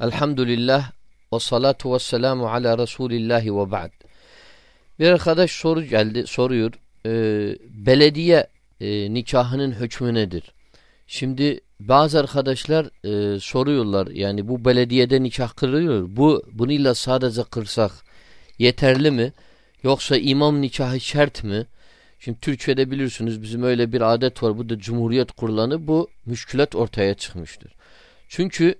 Elhamdülillah ve salatu ve selamu ala Resulillahi ve ba'd. Bir arkadaş soru geldi, soruyor. E, belediye e, nikahının hükmü nedir? Şimdi bazı arkadaşlar e, soruyorlar yani bu belediyede nikah kırılıyor. Bu bununla sadece kırsak yeterli mi? Yoksa imam nikahı şart mı? Şimdi Türkiye'de bilirsiniz bizim öyle bir adet var. Bu da Cumhuriyet kurulanı bu müşkülat ortaya çıkmıştır. Çünkü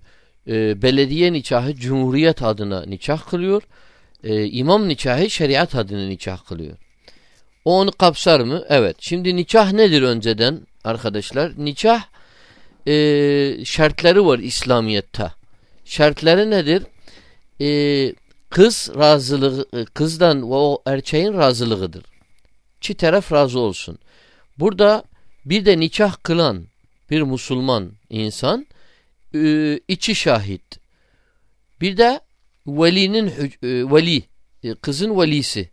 e, belediye nikahı Cumhuriyet adına nikah kılıyor. E, imam nikahı şeriat adına nikah kılıyor. O onu kapsar mı? Evet. Şimdi nikah nedir önceden arkadaşlar? Nikah e, şartları var İslamiyet'te. Şartları nedir? E, kız razılığı, e, kızdan ve o erkeğin razılığıdır. İki taraf razı olsun. Burada bir de nikah kılan bir Müslüman insan e, içi şahit. Bir de velinin e, veli e, kızın velisi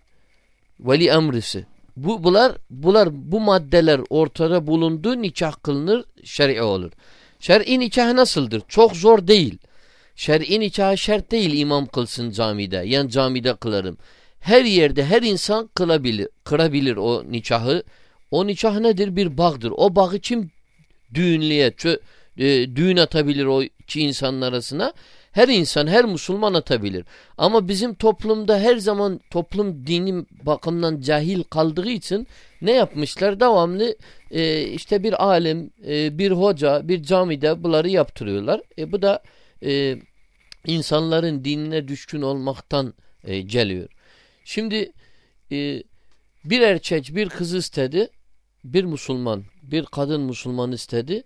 veli emrisi. Bu bunlar bunlar bu maddeler ortada bulunduğu nikah kılınır şer'i olur. Şer'i nikah nasıldır? Çok zor değil. Şer'i nikah şart değil imam kılsın camide. Yani camide kılarım. Her yerde her insan kılabilir, kırabilir o nikahı. O nikah nedir? Bir bağdır. O bağı kim düğünlüye, çö, e, düğün atabilir o iki insanın arasına? Her insan, her Müslüman atabilir. Ama bizim toplumda her zaman toplum dini bakımdan cahil kaldığı için ne yapmışlar? Devamlı e, işte bir alim, e, bir hoca, bir camide bunları yaptırıyorlar. E, bu da e, insanların dinine düşkün olmaktan e, geliyor. Şimdi e, bir erkek bir kız istedi, bir Müslüman, bir kadın Müslüman istedi.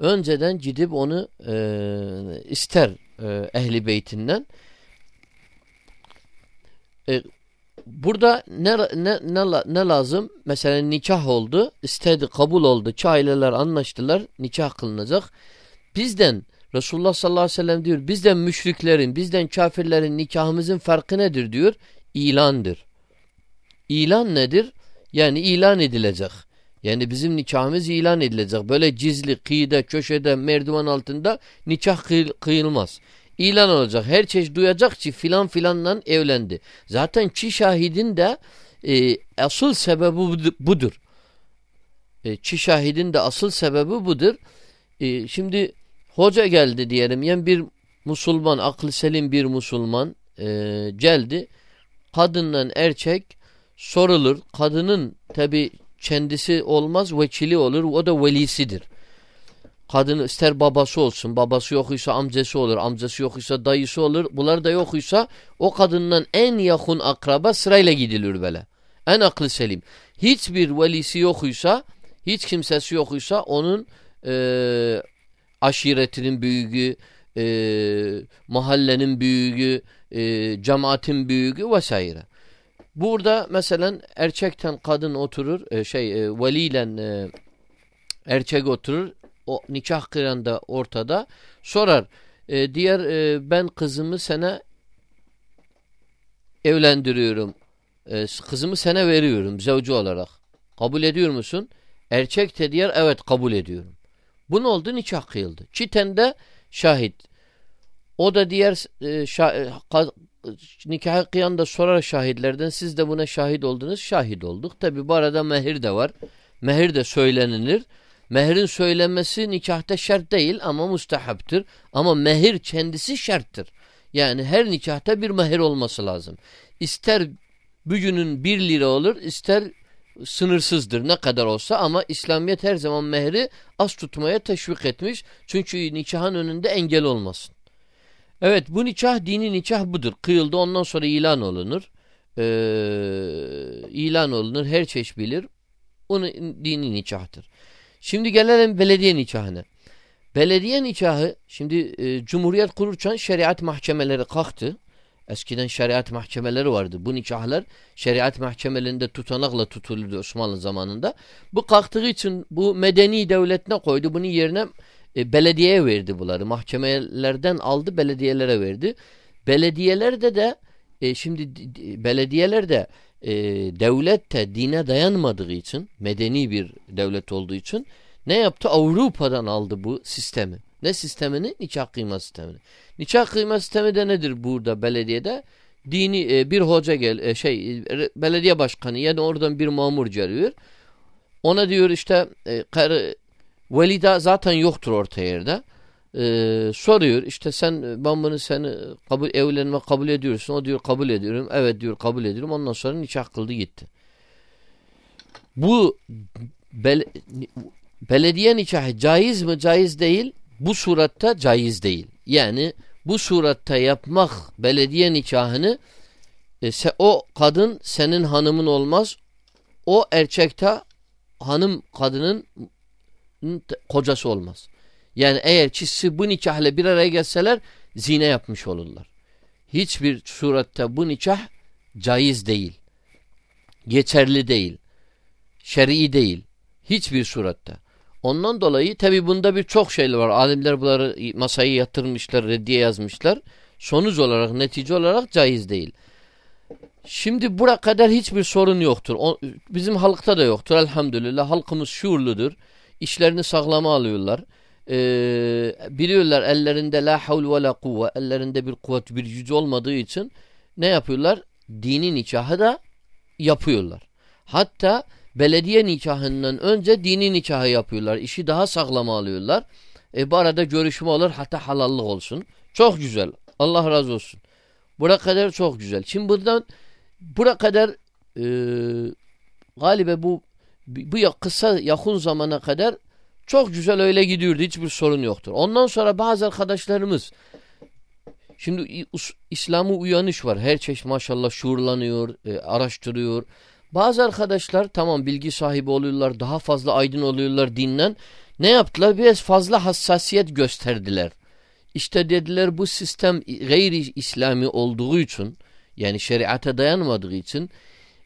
Önceden gidip onu e, ister e, ehli beytinden. E, burada ne, ne, ne, ne lazım? Mesela nikah oldu, istedi, kabul oldu, aileler anlaştılar, nikah kılınacak. Bizden Resulullah sallallahu aleyhi ve sellem diyor, bizden müşriklerin, bizden kafirlerin nikahımızın farkı nedir diyor? İlandır. İlan nedir? Yani ilan edilecek. Yani bizim nikahımız ilan edilecek. Böyle gizli, kıyıda, köşede, merdiven altında nikah kıyılmaz. İlan olacak. Her çeşit duyacak ki filan filanla evlendi. Zaten çi şahidin de e, asıl sebebi budur. E, çi şahidin de asıl sebebi budur. E, şimdi hoca geldi diyelim. Yani bir Müslüman, aklı selim bir Müslüman e, geldi. Kadından erkek sorulur. Kadının tabi kendisi olmaz vekili olur. O da velisidir. Kadın ister babası olsun. Babası yokuysa amcası olur. Amcası yokuysa dayısı olur. Bunlar da yokuysa o kadından en yakın akraba sırayla gidilir böyle. En aklı selim. Hiçbir velisi yokuysa hiç kimsesi yokuysa onun e, aşiretinin büyüğü, e, mahallenin büyüğü, e, cemaatin büyüğü vesaire. Burada mesela erkekten kadın oturur, e, şey e, veliyle e, erkek oturur, o nikah kıran da ortada. Sorar, e, diğer e, ben kızımı sana evlendiriyorum, e, kızımı sana veriyorum zevcu olarak. Kabul ediyor musun? Erkek de diğer evet kabul ediyorum. Bu ne oldu? Nikah kıyıldı. Çitende şahit. O da diğer e, şah, e, nikahı kıyan da sorar şahitlerden siz de buna şahit oldunuz. Şahit olduk. Tabi bu arada mehir de var. Mehir de söylenilir. Mehirin söylenmesi nikahta şart değil ama mustahaptır. Ama mehir kendisi şarttır. Yani her nikahta bir mehir olması lazım. İster bugünün bir lira olur ister sınırsızdır ne kadar olsa ama İslamiyet her zaman mehri az tutmaya teşvik etmiş. Çünkü nikahın önünde engel olmasın. Evet bu nikah dini nikah budur. Kıyıldı ondan sonra ilan olunur. Ee, ilan olunur. Her çeşit bilir. Onu dini nikahtır. Şimdi gelelim belediye nikahına. Belediye nikahı şimdi e, Cumhuriyet kururken şeriat mahkemeleri kalktı. Eskiden şeriat mahkemeleri vardı. Bu nikahlar şeriat mahkemelerinde tutanakla tutulurdu Osmanlı zamanında. Bu kalktığı için bu medeni devletine koydu. Bunun yerine e, belediyeye verdi bunları. Mahkemelerden aldı belediyelere verdi. Belediyelerde de e, şimdi belediyeler de e, devlet de dine dayanmadığı için medeni bir devlet olduğu için ne yaptı? Avrupa'dan aldı bu sistemi. Ne sistemini? Nikah kıyma sistemini. Nikah kıyma sistemi de nedir burada belediyede? Dini e, bir hoca gel e, şey e, belediye başkanı yani oradan bir mamur geliyor. Ona diyor işte e, karı velida zaten yoktur orta yerde. E, soruyor işte sen ben bunu seni kabul evlenme kabul ediyorsun. O diyor kabul ediyorum. Evet diyor kabul ediyorum. Ondan sonra nikah kıldı gitti. Bu bel, belediye nikahı caiz mi caiz değil bu suratta caiz değil. Yani bu suratta yapmak belediye nikahını e, o kadın senin hanımın olmaz. O erkekte hanım kadının kocası olmaz. Yani eğer çizsi bu nikahla bir araya gelseler zine yapmış olurlar. Hiçbir surette bu nikah caiz değil. Geçerli değil. Şer'i değil. Hiçbir surette. Ondan dolayı tabi bunda bir çok şey var. Alimler bunları masayı yatırmışlar, reddiye yazmışlar. Sonuç olarak, netice olarak caiz değil. Şimdi bura kadar hiçbir sorun yoktur. O, bizim halkta da yoktur elhamdülillah. Halkımız şuurludur. İşlerini sağlama alıyorlar. Ee, biliyorlar ellerinde la havl ve la kuvve. Ellerinde bir kuvvet, bir gücü olmadığı için ne yapıyorlar? Dini nikahı da yapıyorlar. Hatta belediye nikahından önce dini nikahı yapıyorlar. İşi daha sağlama alıyorlar. E bu arada görüşme olur hatta halallık olsun. Çok güzel. Allah razı olsun. Bura kadar çok güzel. Şimdi buradan bura kadar e, galiba bu bu kısa yakın zamana kadar çok güzel öyle gidiyordu. Hiçbir sorun yoktur. Ondan sonra bazı arkadaşlarımız şimdi İslam'ı uyanış var. Her çeşit maşallah şuurlanıyor, e, araştırıyor. Bazı arkadaşlar tamam bilgi sahibi oluyorlar, daha fazla aydın oluyorlar dinden. Ne yaptılar? Biraz fazla hassasiyet gösterdiler. İşte dediler bu sistem gayri İslami olduğu için yani şeriata dayanmadığı için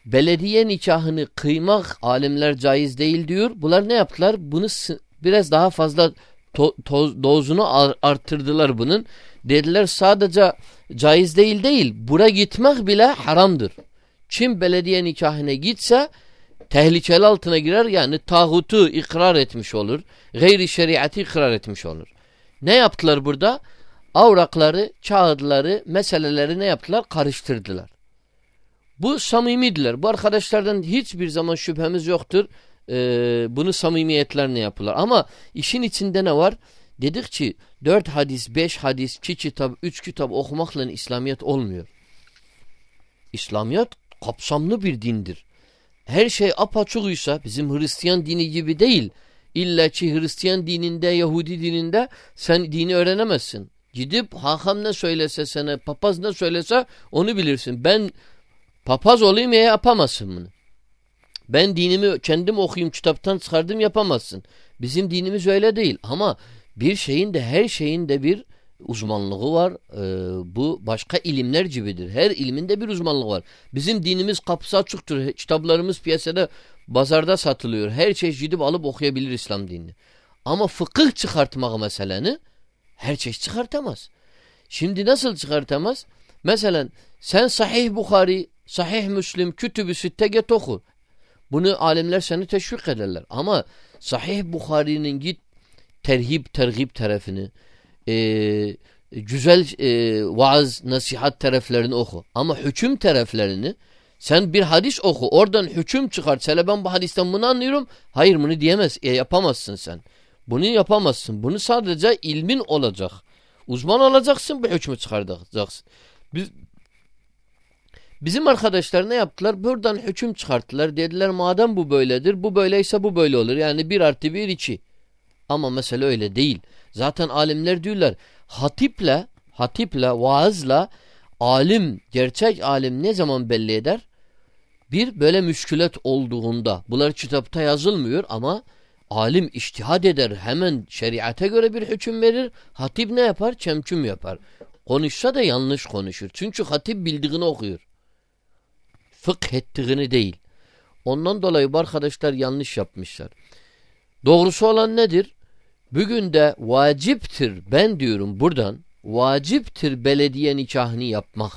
belediye nikahını kıymak alimler caiz değil diyor. Bunlar ne yaptılar? Bunu biraz daha fazla to, toz, dozunu arttırdılar bunun. Dediler sadece caiz değil değil. Bura gitmek bile haramdır. Kim belediye nikahına gitse tehlikeli altına girer yani tağutu ikrar etmiş olur. Gayri şeriatı ikrar etmiş olur. Ne yaptılar burada? Avrakları, kağıtları, meseleleri ne yaptılar? Karıştırdılar. Bu samimidiler. Bu arkadaşlardan hiçbir zaman şüphemiz yoktur. Ee, bunu samimiyetlerine yapıyorlar. Ama işin içinde ne var? Dedik ki dört hadis, beş hadis, iki kitap, üç kitap okumakla İslamiyet olmuyor. İslamiyet kapsamlı bir dindir. Her şey apaçıkıysa bizim Hristiyan dini gibi değil. İlla ki Hristiyan dininde, Yahudi dininde sen dini öğrenemezsin. Gidip hakam ne söylese sana, papaz ne söylese onu bilirsin. Ben papaz olayım ya yapamazsın bunu. Ben dinimi kendim okuyayım, kitaptan çıkardım yapamazsın. Bizim dinimiz öyle değil. Ama bir şeyin de her şeyin de bir uzmanlığı var. Ee, bu başka ilimler gibidir. Her ilminde bir uzmanlığı var. Bizim dinimiz kapısı açıktır. Kitaplarımız piyasada, pazarda satılıyor. Her şey gidip alıp okuyabilir İslam dinini. Ama fıkıh çıkartmak meseleni her şey çıkartamaz. Şimdi nasıl çıkartamaz? Mesela sen Sahih Bukhari, Sahih Müslim, Kütüb-ü Sitte get oku. Bunu alimler seni teşvik ederler. Ama Sahih Bukhari'nin git terhib tergib tarafını, e, güzel e, vaaz, nasihat taraflarını oku. Ama hüküm taraflarını sen bir hadis oku. Oradan hüküm çıkart. Sele ben bu hadisten bunu anlıyorum. Hayır bunu diyemez. E, yapamazsın sen. Bunu yapamazsın. Bunu sadece ilmin olacak. Uzman olacaksın bu hükmü çıkaracaksın. Biz, bizim arkadaşlar ne yaptılar? Buradan hüküm çıkarttılar. Dediler madem bu böyledir. Bu böyleyse bu böyle olur. Yani bir artı bir iki. Ama mesele öyle değil. Zaten alimler diyorlar hatiple, hatiple, vaazla alim, gerçek alim ne zaman belli eder? Bir böyle müşkület olduğunda. Bunlar kitapta yazılmıyor ama alim iştihad eder. Hemen şeriate göre bir hüküm verir. Hatip ne yapar? Çemçüm yapar. Konuşsa da yanlış konuşur. Çünkü hatip bildiğini okuyor. Fıkh ettiğini değil. Ondan dolayı bu arkadaşlar yanlış yapmışlar. Doğrusu olan nedir? Bugün de vaciptir ben diyorum buradan vaciptir belediye nikahını yapmak.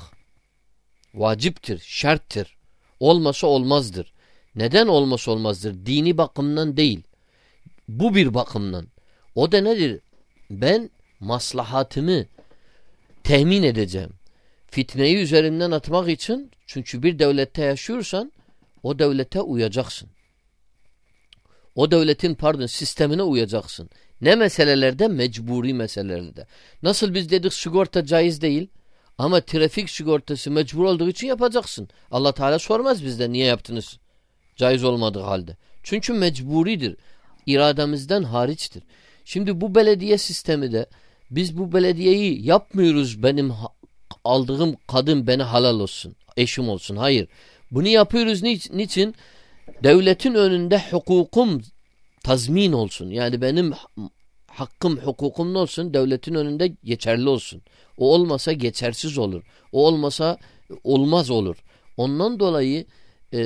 Vaciptir, şarttır. Olmasa olmazdır. Neden olmasa olmazdır? Dini bakımdan değil. Bu bir bakımdan. O da nedir? Ben maslahatımı temin edeceğim. Fitneyi üzerinden atmak için çünkü bir devlette yaşıyorsan o devlete uyacaksın. O devletin pardon sistemine uyacaksın. Ne meselelerde? Mecburi meselelerde. Nasıl biz dedik sigorta caiz değil ama trafik sigortası mecbur olduğu için yapacaksın. Allah Teala sormaz bizden niye yaptınız? Caiz olmadığı halde. Çünkü mecburidir. İrademizden hariçtir. Şimdi bu belediye sistemi de biz bu belediyeyi yapmıyoruz benim aldığım kadın beni halal olsun, eşim olsun. Hayır. Bunu yapıyoruz niçin? Devletin önünde hukukum tazmin olsun. Yani benim hakkım, hukukum ne olsun? Devletin önünde geçerli olsun. O olmasa geçersiz olur. O olmasa olmaz olur. Ondan dolayı e,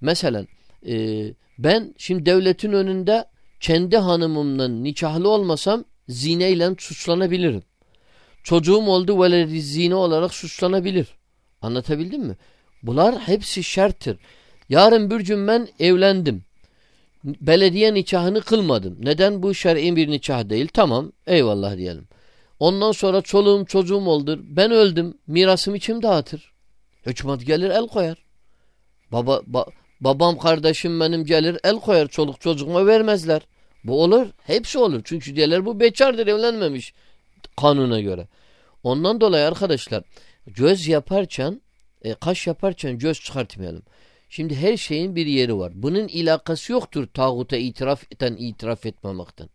mesela e, ben şimdi devletin önünde kendi hanımımla nikahlı olmasam zineyle suçlanabilirim. Çocuğum oldu veledi zine olarak suçlanabilir. Anlatabildim mi? Bunlar hepsi şerttir. Yarın bir gün ben evlendim. Belediye nikahını kılmadım. Neden? Bu şer'i bir nikah değil. Tamam eyvallah diyelim. Ondan sonra çoluğum çocuğum oldu. Ben öldüm. Mirasımı kim dağıtır? Hükümet gelir el koyar. Baba ba, babam kardeşim benim gelir el koyar. Çoluk çocuğuma vermezler. Bu olur. Hepsi olur. Çünkü diyorlar bu bekardır evlenmemiş kanuna göre. Ondan dolayı arkadaşlar göz yaparken e, kaş yaparken göz çıkartmayalım. Şimdi her şeyin bir yeri var. Bunun ilakası yoktur tağuta itiraf eden itiraf etmemekten.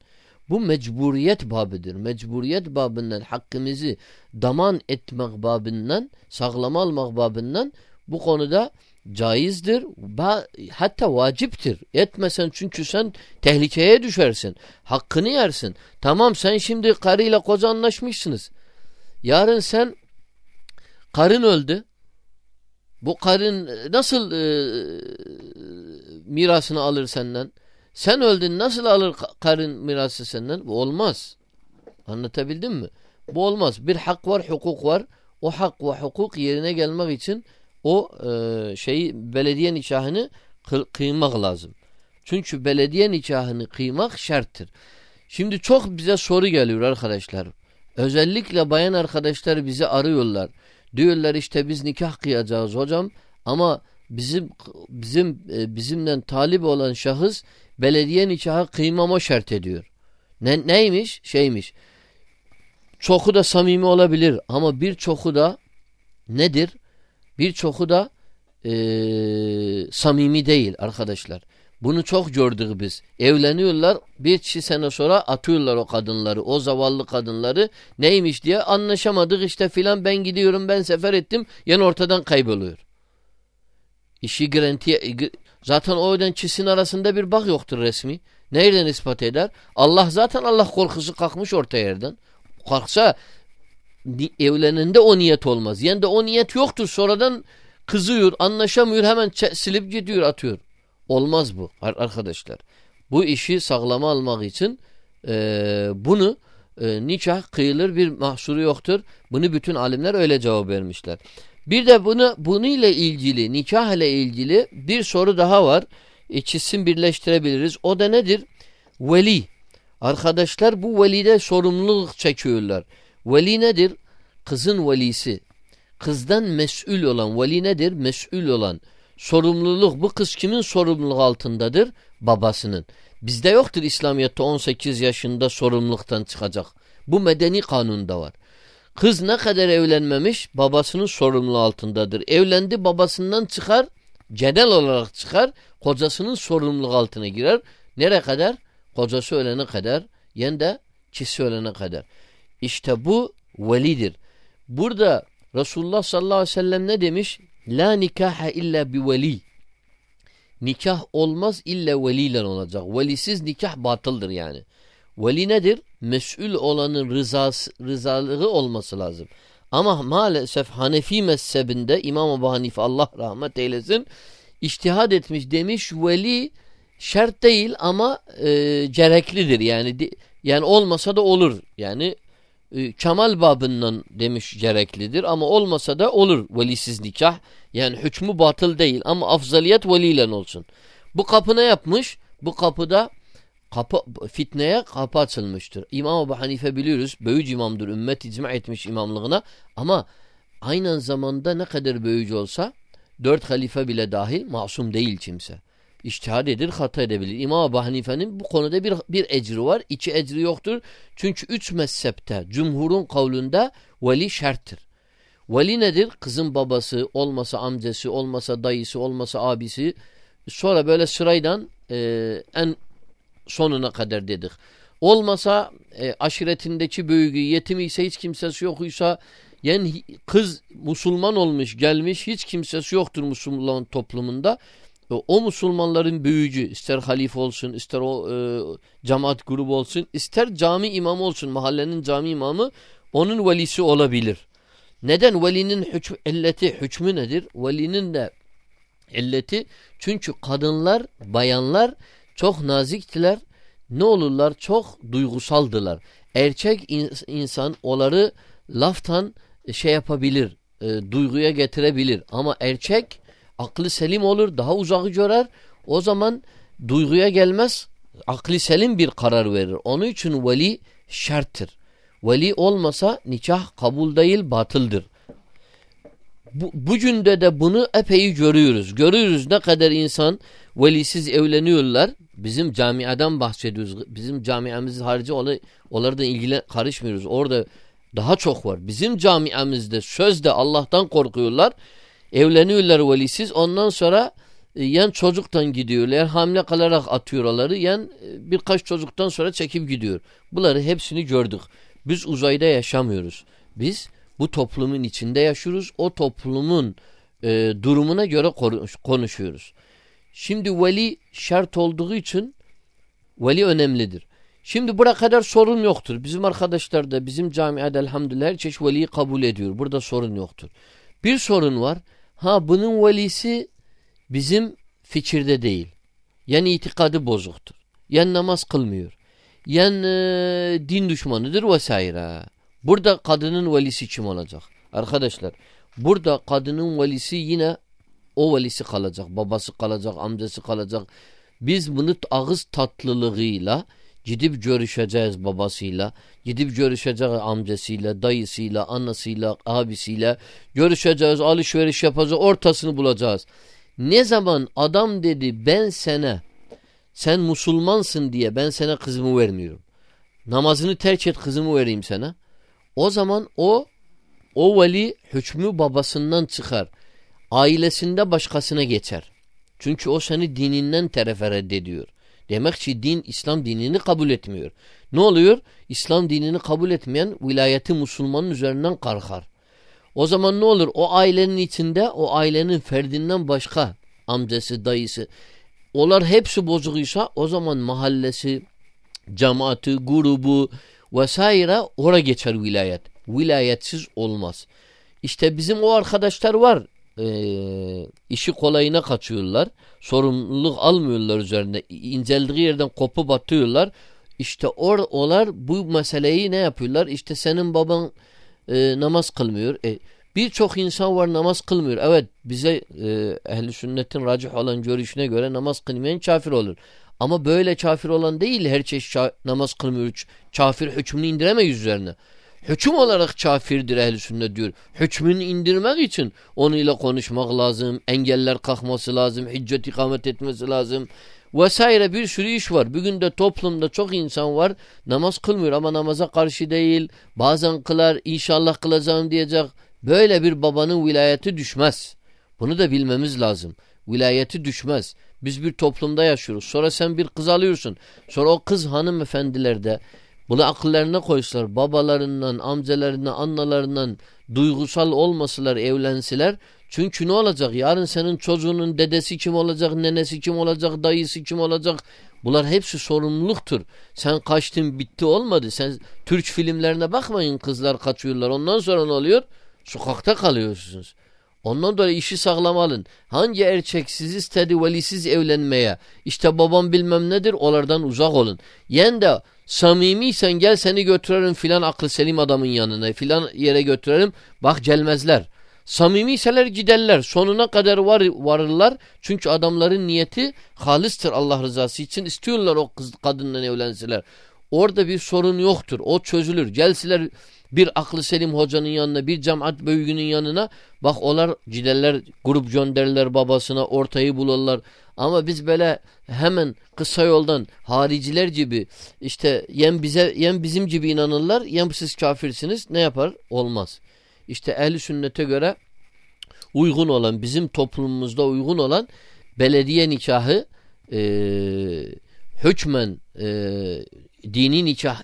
Bu mecburiyet babıdır. Mecburiyet babından hakkımızı daman etmek babından, sağlama almak babından bu konuda caizdir. Hatta vaciptir. Etmesen çünkü sen tehlikeye düşersin. Hakkını yersin. Tamam sen şimdi karıyla koca anlaşmışsınız. Yarın sen karın öldü. Bu karın e, nasıl e, mirasını alır senden? Sen öldün nasıl alır karın mirası senden? Bu olmaz. Anlatabildim mi? Bu olmaz. Bir hak var, hukuk var. O hak ve hukuk yerine gelmek için o e, şeyi belediye nikahını kıymak lazım. Çünkü belediye nikahını kıymak şarttır. Şimdi çok bize soru geliyor arkadaşlar. Özellikle bayan arkadaşlar bizi arıyorlar. Diyorlar işte biz nikah kıyacağız hocam ama bizim bizim e, bizimle talip olan şahıs belediye nikahı kıymama şart ediyor. Ne, neymiş? Şeymiş. Çoku da samimi olabilir ama bir çoku da nedir? Bir çoku da e, samimi değil arkadaşlar. Bunu çok gördük biz. Evleniyorlar bir çi sene sonra atıyorlar o kadınları o zavallı kadınları neymiş diye anlaşamadık işte filan ben gidiyorum ben sefer ettim yan ortadan kayboluyor. İşi garantiye zaten o öden çisin arasında bir bak yoktur resmi. Nereden ispat eder? Allah zaten Allah korkusu kalkmış orta yerden. Kalksa evlenende o niyet olmaz. Yani de o niyet yoktur sonradan kızıyor anlaşamıyor hemen silip gidiyor atıyor. Olmaz bu arkadaşlar. Bu işi sağlama almak için e, bunu e, nikah kıyılır bir mahsuru yoktur. Bunu bütün alimler öyle cevap vermişler. Bir de bunu bunu ile ilgili nikah ile ilgili bir soru daha var. İkisini birleştirebiliriz. O da nedir? Veli. Arkadaşlar bu velide sorumluluk çekiyorlar. Veli nedir? Kızın velisi. Kızdan mesul olan veli nedir? Mesul olan sorumluluk bu kız kimin sorumluluğu altındadır? Babasının. Bizde yoktur İslamiyet'te 18 yaşında sorumluluktan çıkacak. Bu medeni kanunda var. Kız ne kadar evlenmemiş babasının sorumluluğu altındadır. Evlendi babasından çıkar, genel olarak çıkar, kocasının sorumluluğu altına girer. Nereye kadar? Kocası ölene kadar, yen de kişi ölene kadar. İşte bu velidir. Burada Resulullah sallallahu aleyhi ve sellem ne demiş? La nikaha illa bi veli. Nikah olmaz illa veliyle olacak. Velisiz nikah batıldır yani. Veli nedir? Mesul olanın rızası, rızalığı olması lazım. Ama maalesef Hanefi mezhebinde İmam Ebu Hanife Allah rahmet eylesin iştihad etmiş demiş veli şart değil ama e, gereklidir yani yani olmasa da olur yani e, kemal babından demiş gereklidir ama olmasa da olur velisiz nikah. Yani hükmü batıl değil ama afzaliyet veliyle olsun. Bu kapı ne yapmış? Bu kapıda kapı fitneye kapı açılmıştır. İmam Ebu Hanife biliyoruz. Böyüc imamdır. Ümmet icma etmiş imamlığına. Ama aynı zamanda ne kadar böyüc olsa dört halife bile dahil masum değil kimse. İçtihad edir, hata edebilir. İmam Ebu Hanife'nin bu konuda bir, bir ecri var. İki ecri yoktur. Çünkü üç mezhepte, cumhurun kavlunda veli şerttir. Veli nedir? Kızın babası, olmasa amcası, olmasa dayısı, olmasa abisi. Sonra böyle sıraydan e, en sonuna kadar dedik. Olmasa e, aşiretindeki büyüğü, yetim ise hiç kimsesi yokuysa yani kız Müslüman olmuş gelmiş hiç kimsesi yoktur Müslüman toplumunda. E, o Müslümanların büyücü ister halife olsun ister o e, cemaat grubu olsun ister cami imamı olsun mahallenin cami imamı onun velisi olabilir. Neden? Velinin hükmü, illeti hükmü nedir? Velinin de illeti çünkü kadınlar, bayanlar çok naziktiler. Ne olurlar? Çok duygusaldılar. Erkek insan onları laftan şey yapabilir, e, duyguya getirebilir. Ama erkek aklı selim olur, daha uzağı görer. O zaman duyguya gelmez, aklı selim bir karar verir. Onun için veli şarttır. Veli olmasa nikah kabul değil batıldır. Bu, bugünde de bunu epey görüyoruz. Görüyoruz ne kadar insan velisiz evleniyorlar. Bizim camiadan bahsediyoruz. Bizim camiamız harici olay, onlardan ilgili karışmıyoruz. Orada daha çok var. Bizim camiamızda sözde Allah'tan korkuyorlar. Evleniyorlar velisiz. Ondan sonra e, yan çocuktan gidiyorlar. Hamle kalarak atıyorlar. Yan e, birkaç çocuktan sonra çekip gidiyor. Bunları hepsini gördük. Biz uzayda yaşamıyoruz. Biz bu toplumun içinde yaşıyoruz. O toplumun e, durumuna göre konuşuyoruz. Şimdi veli şart olduğu için veli önemlidir. Şimdi buraya kadar sorun yoktur. Bizim arkadaşlar da bizim camiada elhamdülillah her çeşit veliyi kabul ediyor. Burada sorun yoktur. Bir sorun var. Ha bunun velisi bizim fikirde değil. Yani itikadı bozuktur. Yani namaz kılmıyor. Yani e, din düşmanıdır vesaire. Burada kadının velisi kim olacak? Arkadaşlar burada kadının velisi yine o velisi kalacak. Babası kalacak, amcası kalacak. Biz bunu ağız tatlılığıyla gidip görüşeceğiz babasıyla, gidip görüşeceğiz amcasıyla, dayısıyla, anasıyla, abisiyle, görüşeceğiz, alışveriş yapacağız, ortasını bulacağız. Ne zaman adam dedi ben sana, sen Musulmansın diye ben sana kızımı vermiyorum. Namazını terk et kızımı vereyim sana. O zaman o o veli hükmü babasından çıkar. Ailesinde başkasına geçer. Çünkü o seni dininden terefe reddediyor. Demek ki din İslam dinini kabul etmiyor. Ne oluyor? İslam dinini kabul etmeyen vilayeti Müslümanın üzerinden kalkar. O zaman ne olur? O ailenin içinde o ailenin ferdinden başka amcası, dayısı onlar hepsi bozukuysa o zaman mahallesi, cemaati, grubu vesaire oraya geçer vilayet. Vilayetsiz olmaz. İşte bizim o arkadaşlar var. Ee, işi kolayına kaçıyorlar. Sorumluluk almıyorlar üzerinde. İnceldiği yerden kopup atıyorlar. İşte or, olar bu meseleyi ne yapıyorlar? İşte senin baban e, namaz kılmıyor. E, Birçok insan var namaz kılmıyor. Evet bize e, ehli sünnetin racih olan görüşüne göre namaz kılmayan kafir olur. Ama böyle kafir olan değil her çeşit namaz kılmıyor. Kafir hükmünü indiremeyiz üzerine. Hüküm olarak kafirdir ehli sünnet diyor. Hükmünü indirmek için onunla konuşmak lazım. Engeller kalkması lazım. Hicret ikamet etmesi lazım. Vesaire bir sürü iş var. Bugün de toplumda çok insan var. Namaz kılmıyor ama namaza karşı değil. Bazen kılar inşallah kılacağım diyecek. Böyle bir babanın vilayeti düşmez. Bunu da bilmemiz lazım. Vilayeti düşmez. Biz bir toplumda yaşıyoruz. Sonra sen bir kız alıyorsun. Sonra o kız hanımefendilerde bunu akıllarına koysalar babalarından, amcalarından, analarından duygusal olmasılar, evlensiler. Çünkü ne olacak? Yarın senin çocuğunun dedesi kim olacak, nenesi kim olacak, dayısı kim olacak? Bunlar hepsi sorumluluktur. Sen kaçtın bitti olmadı. Sen Türk filmlerine bakmayın kızlar kaçıyorlar. Ondan sonra ne oluyor? Sokakta kalıyorsunuz. Ondan dolayı işi sağlam alın. Hangi erkek siz istedi velisiz evlenmeye? İşte babam bilmem nedir onlardan uzak olun. Yen de samimiysen gel seni götürelim filan aklı selim adamın yanına filan yere götürelim. Bak gelmezler. Samimiyseler giderler. Sonuna kadar var, varırlar. Çünkü adamların niyeti halistır Allah rızası için. istiyorlar o kız kadınla evlenseler. Orada bir sorun yoktur. O çözülür. Gelsiler bir aklı selim hocanın yanına, bir cemaat büyüğünün yanına. Bak onlar giderler, grup gönderirler babasına, ortayı bulurlar. Ama biz böyle hemen kısa yoldan hariciler gibi işte yem bize yem bizim gibi inanırlar, yem siz kafirsiniz. Ne yapar? Olmaz. İşte ehli sünnete göre uygun olan, bizim toplumumuzda uygun olan belediye nikahı e, hükmen e, dini nikah,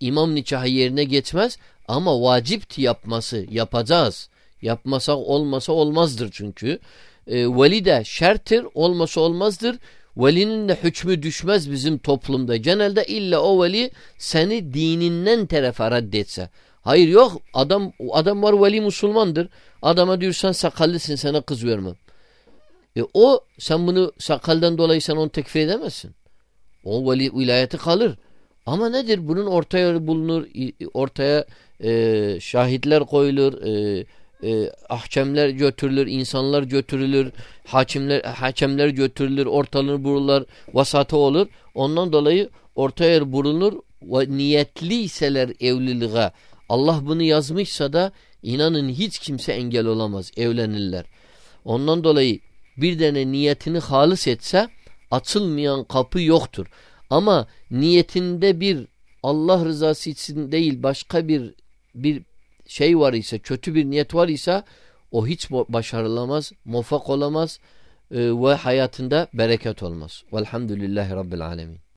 imam nikahı yerine geçmez ama vacipti yapması, yapacağız. Yapmasak olmasa olmazdır çünkü. E, veli de şerttir, olmasa olmazdır. Velinin de hükmü düşmez bizim toplumda. Genelde illa o veli seni dininden tarafa reddetse. Hayır yok adam adam var veli Müslümandır. Adama diyorsan sakallısın sana kız vermem. E o sen bunu sakaldan dolayı sen onu tekfir edemezsin. O veli vilayeti kalır. Ama nedir? Bunun ortaya bulunur, ortaya e, şahitler koyulur, e, e, ahkemler götürülür, insanlar götürülür, hakimler hakemler götürülür, ortalığı bulurlar, vasata olur. Ondan dolayı ortaya bulunur ve niyetliyseler evliliğe Allah bunu yazmışsa da inanın hiç kimse engel olamaz. Evlenirler. Ondan dolayı bir tane niyetini halis etse açılmayan kapı yoktur. Ama niyetinde bir Allah rızası için değil başka bir bir şey var ise kötü bir niyet var ise o hiç başarılamaz, muvaffak olamaz e, ve hayatında bereket olmaz. Velhamdülillahi Rabbil Alemin.